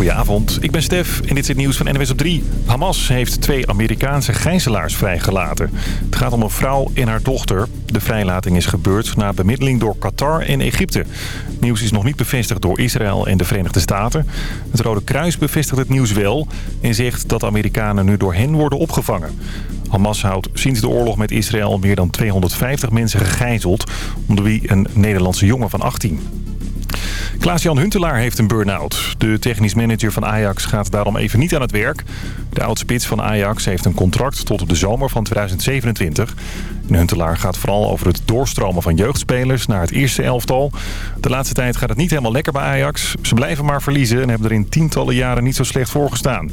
Goedenavond, ik ben Stef en dit is het nieuws van NWS op 3. Hamas heeft twee Amerikaanse gijzelaars vrijgelaten. Het gaat om een vrouw en haar dochter. De vrijlating is gebeurd na bemiddeling door Qatar en Egypte. nieuws is nog niet bevestigd door Israël en de Verenigde Staten. Het Rode Kruis bevestigt het nieuws wel en zegt dat Amerikanen nu door hen worden opgevangen. Hamas houdt sinds de oorlog met Israël meer dan 250 mensen gegijzeld... onder wie een Nederlandse jongen van 18. Klaas-Jan Huntelaar heeft een burn-out. De technisch manager van Ajax gaat daarom even niet aan het werk. De oudspits van Ajax heeft een contract tot op de zomer van 2027. En Huntelaar gaat vooral over het doorstromen van jeugdspelers naar het eerste elftal. De laatste tijd gaat het niet helemaal lekker bij Ajax. Ze blijven maar verliezen en hebben er in tientallen jaren niet zo slecht voor gestaan.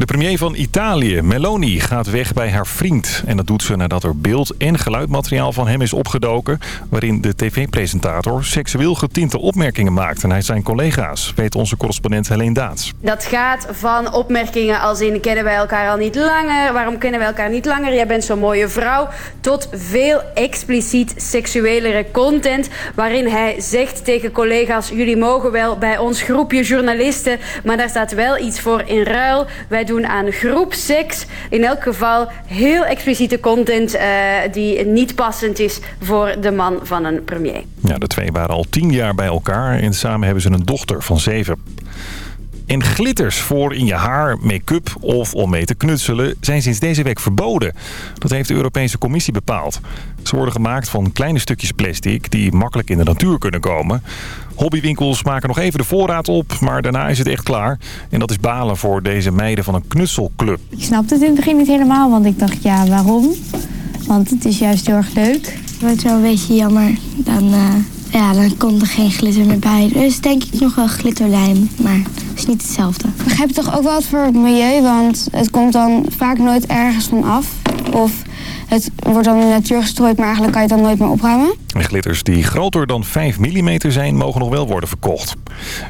De premier van Italië, Meloni, gaat weg bij haar vriend. En dat doet ze nadat er beeld- en geluidmateriaal van hem is opgedoken... waarin de tv-presentator seksueel getinte opmerkingen maakt. Naar zijn collega's... weet onze correspondent Helene Daats. Dat gaat van opmerkingen als in kennen wij elkaar al niet langer... waarom kennen wij elkaar niet langer, jij bent zo'n mooie vrouw... tot veel expliciet seksuelere content... waarin hij zegt tegen collega's... jullie mogen wel bij ons groepje journalisten... maar daar staat wel iets voor in ruil... aan groepseks. In elk geval heel expliciete content uh, die niet passend is voor de man van een premier. Ja, de twee waren al tien jaar bij elkaar en samen hebben ze een dochter van zeven. En glitters voor in je haar, make-up of om mee te knutselen zijn sinds deze week verboden. Dat heeft de Europese Commissie bepaald. Ze worden gemaakt van kleine stukjes plastic die makkelijk in de natuur kunnen komen. Hobbywinkels maken nog even de voorraad op, maar daarna is het echt klaar. En dat is balen voor deze meiden van een knutselclub. Ik snapte het in het begin niet helemaal, want ik dacht ja, waarom? Want het is juist heel erg leuk. Het wordt wel een beetje jammer. Dan, uh, ja, dan komt er geen glitter meer bij. Dus denk ik nog wel glitterlijm, maar het is niet hetzelfde. Ik begrijp toch ook wel wat voor het milieu, want het komt dan vaak nooit ergens van af. Of het wordt dan in de natuur gestrooid, maar eigenlijk kan je het dan nooit meer opruimen. En glitters die groter dan 5 mm zijn, mogen nog wel worden verkocht.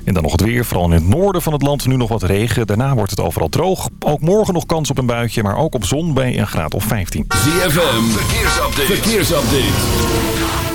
En dan nog het weer, vooral in het noorden van het land nu nog wat regen. Daarna wordt het overal droog. Ook morgen nog kans op een buitje, maar ook op zon bij een graad of 15. ZFM, verkeersupdate. verkeersupdate.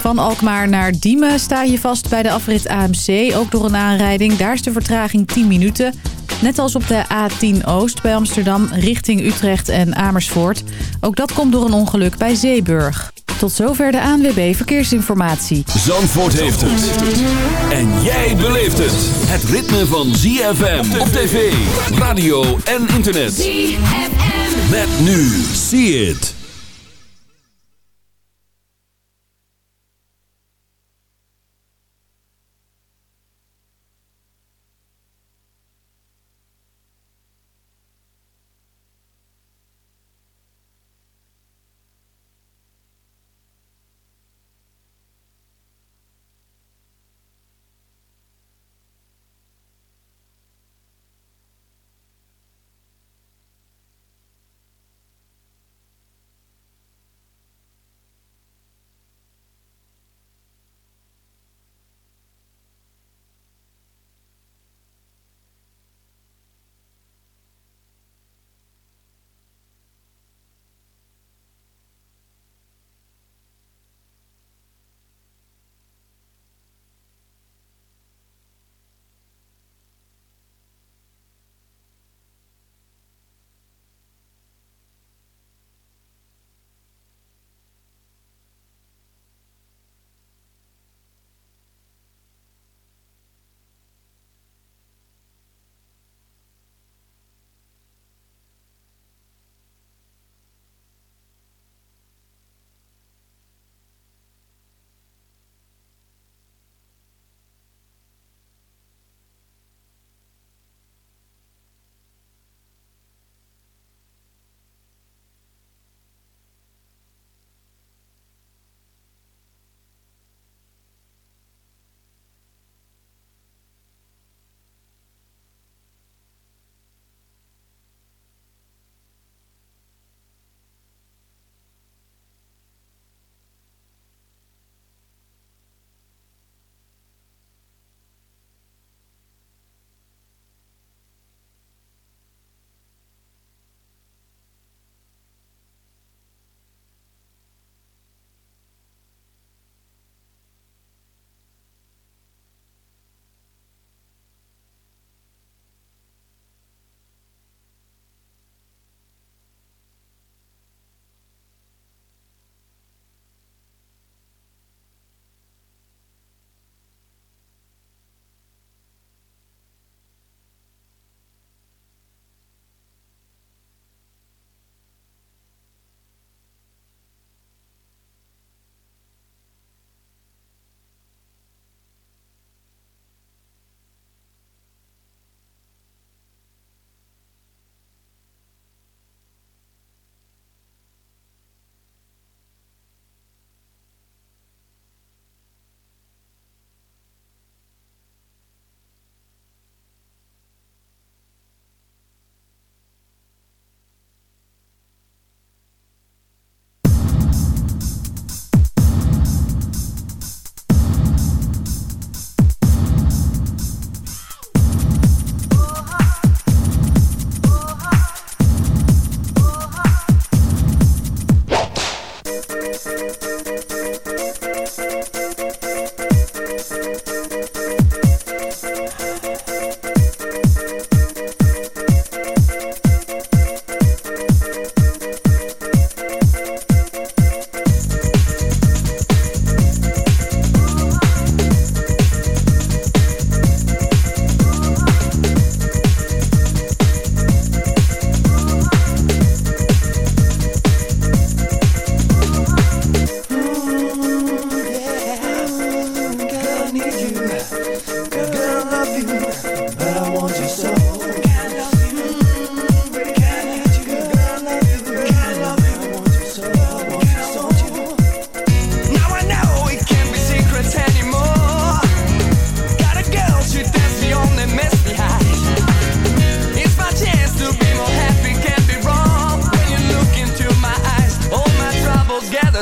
Van Alkmaar naar Diemen sta je vast bij de afrit AMC, ook door een aanrijding. Daar is de vertraging 10 minuten. Net als op de A10 Oost bij Amsterdam richting Utrecht en Amersfoort. Ook dat komt door een ongeluk bij Zeeburg. Tot zover de ANWB Verkeersinformatie. Zandvoort heeft het. En jij beleeft het. Het ritme van ZFM op tv, radio en internet. ZFM. Met nu. See it.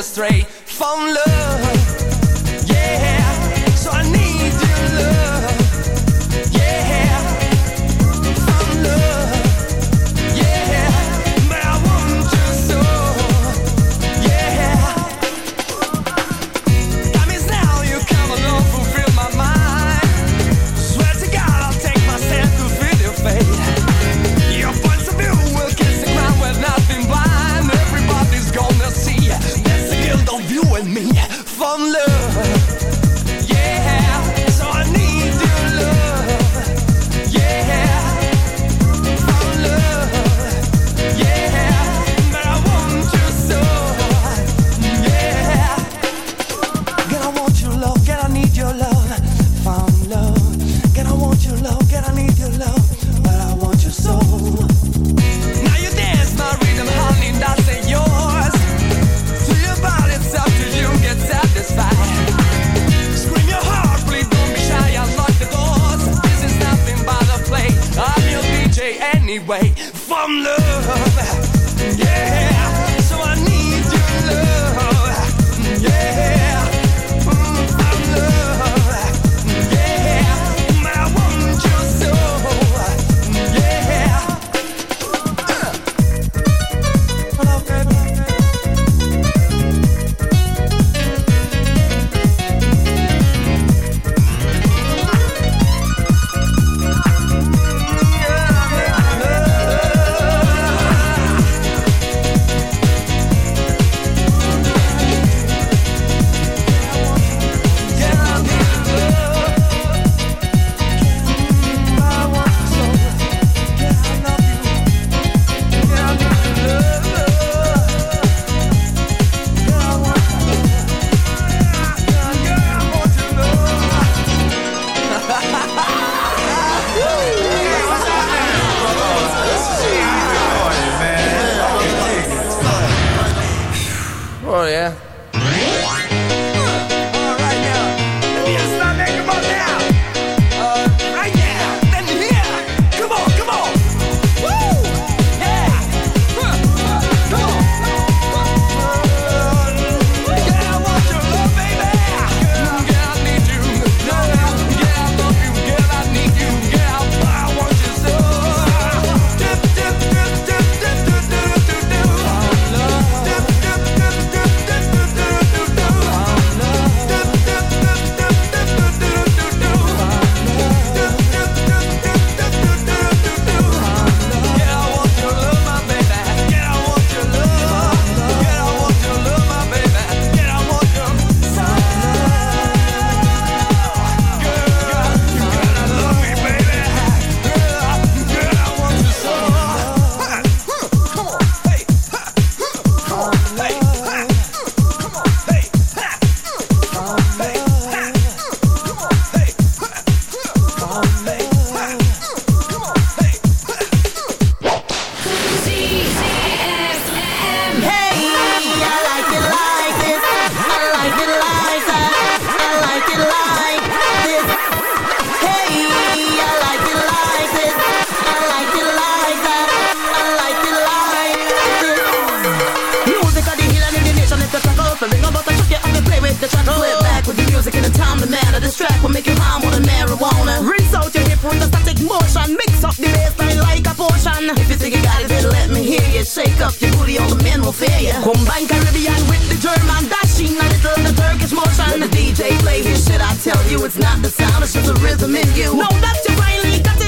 astray van love make you palm on the marijuana. Rinse out your hip with a static motion. Mix up the bassline like a potion. If you think you got it, then let me hear you. Shake up your booty, all the men will fear you. Combine Caribbean with the German dashing, a little the Turkish motion. When the DJ plays this shit, I tell you it's not the sound, it's just the rhythm in you. Know that you finally got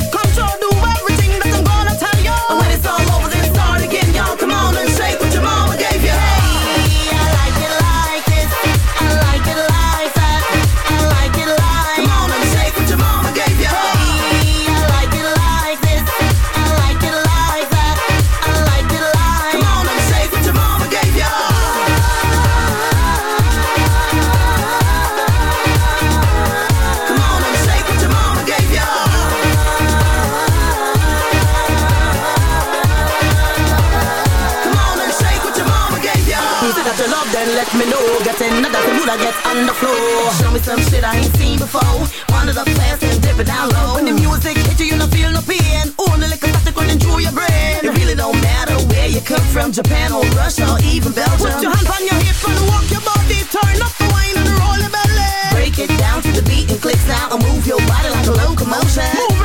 I get on the floor. Show me some shit I ain't seen before. One of the fast and dip it down low. When the music hits you, you don't feel no pain. Only the liquor starts going through your brain. It really don't matter where you come from, Japan or Russia or even Belgium. Put your hands on your hips and walk your body. Turn up the wine and roll your belly. Break it down to the beat and click sound and move your body like a locomotion. Move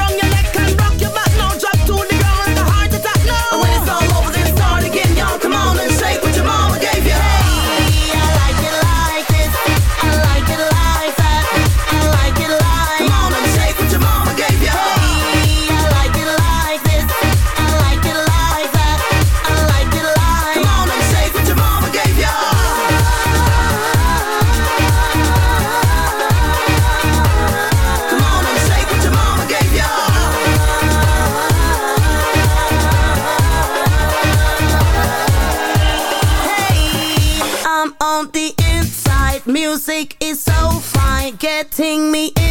music is so fine, getting me in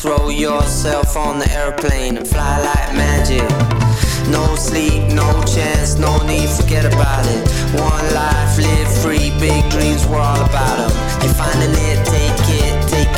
throw yourself on the airplane and fly like magic. No sleep, no chance, no need, forget about it. One life, live free, big dreams, we're all about them. You're finding it, take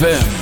ZFM.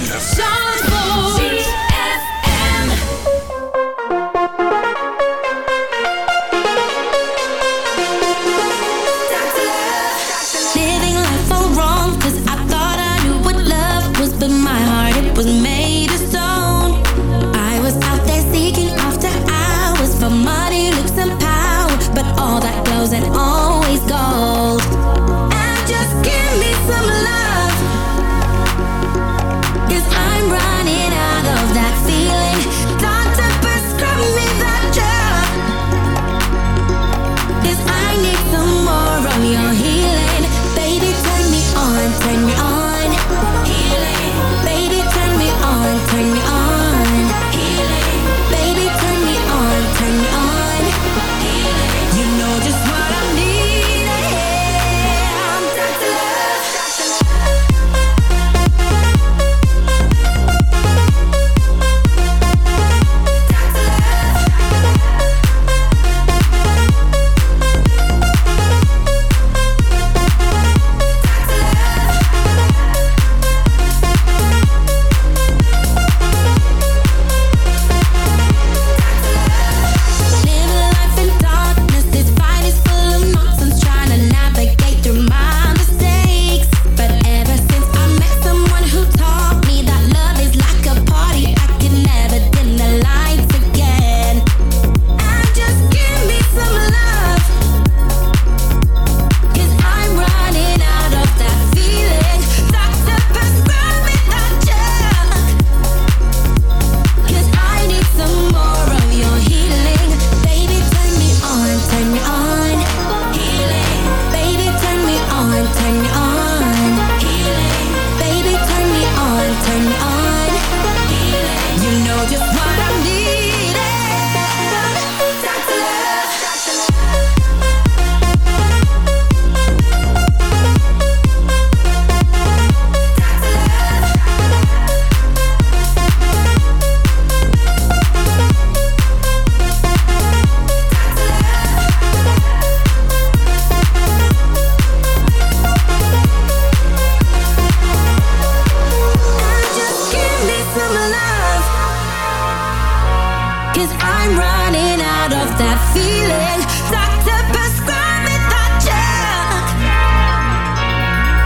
Cause I'm running out of that feeling. Doctor, prescribe me that drug.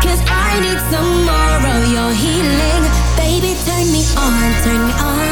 Cause I need some more of your healing. Baby, turn me on, turn me on.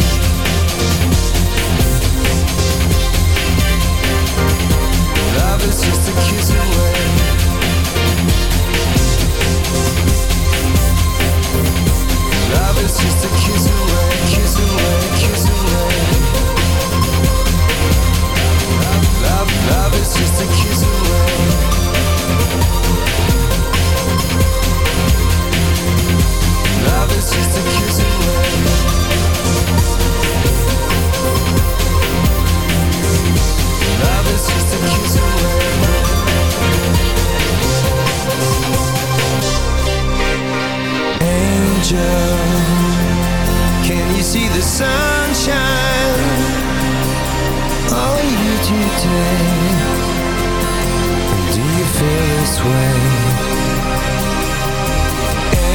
Just a kiss away, kiss away. Can you see the sunshine? Are you today? Do you feel this way?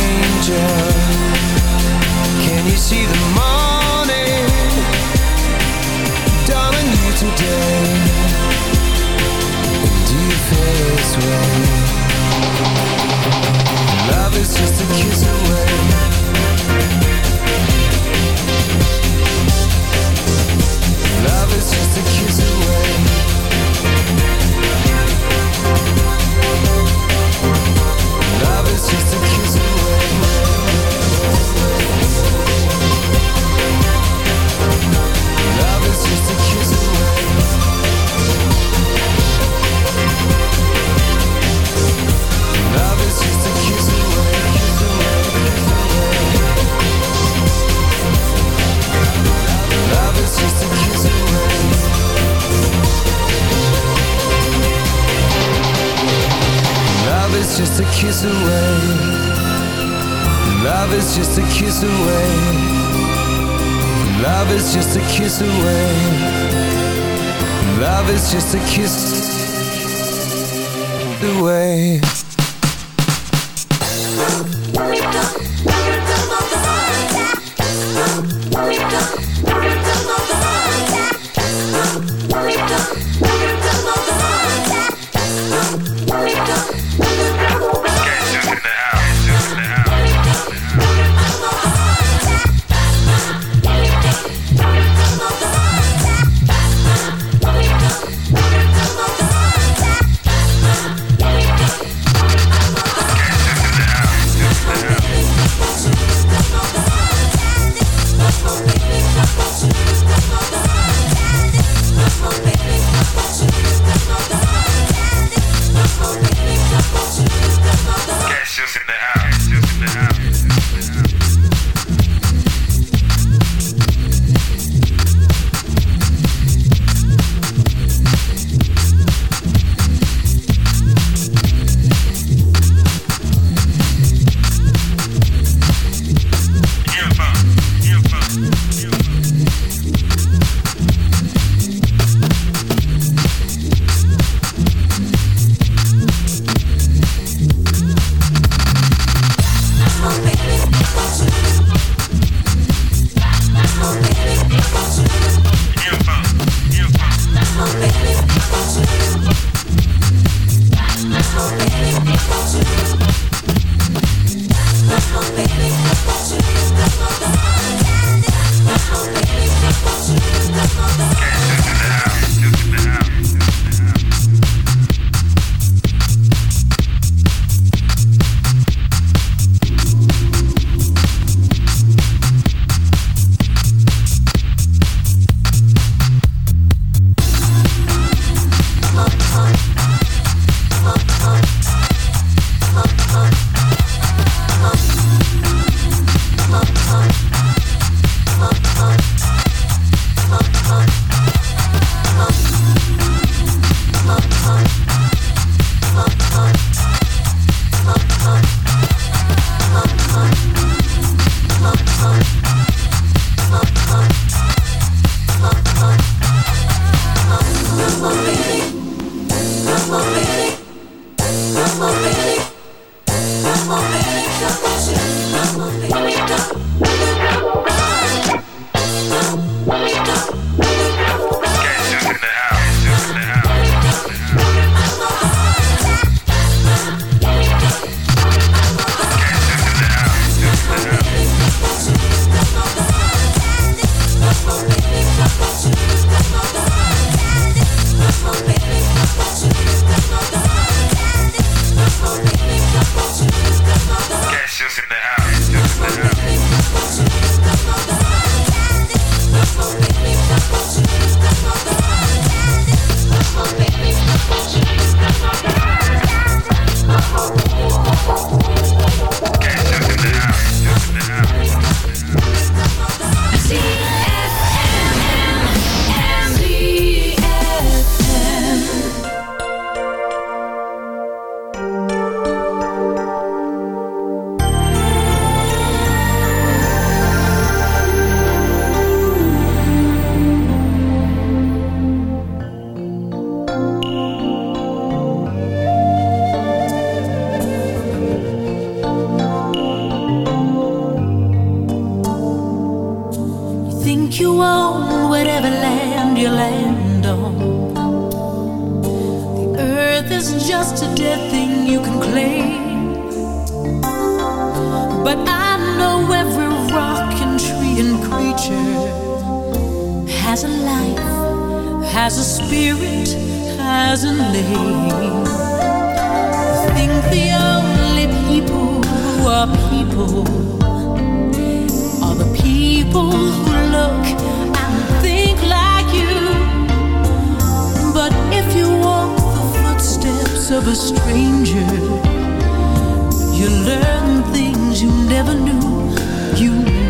Angel, can you see the moon? Bye.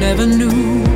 Never knew.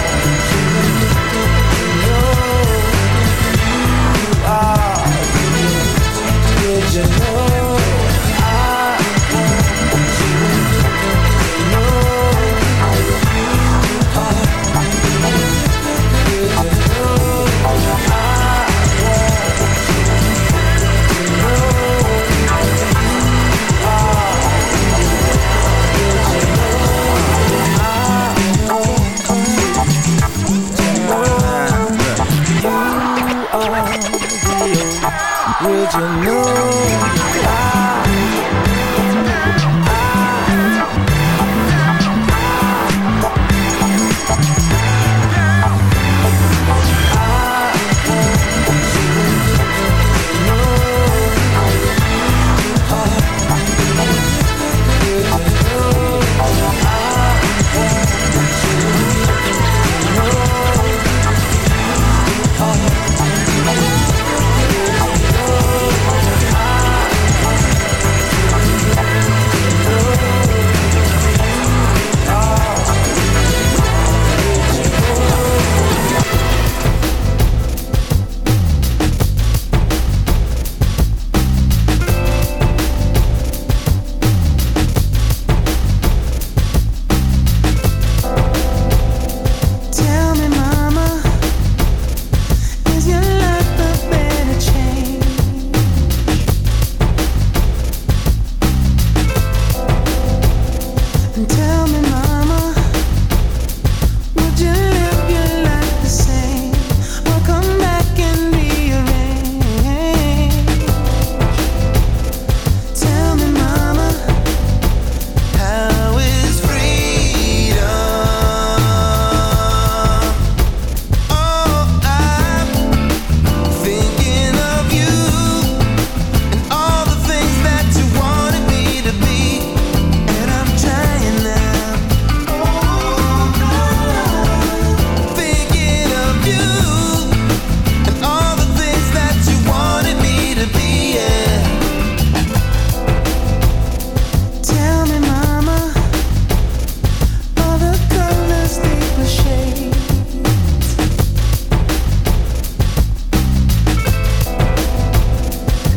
You know?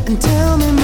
And tell me,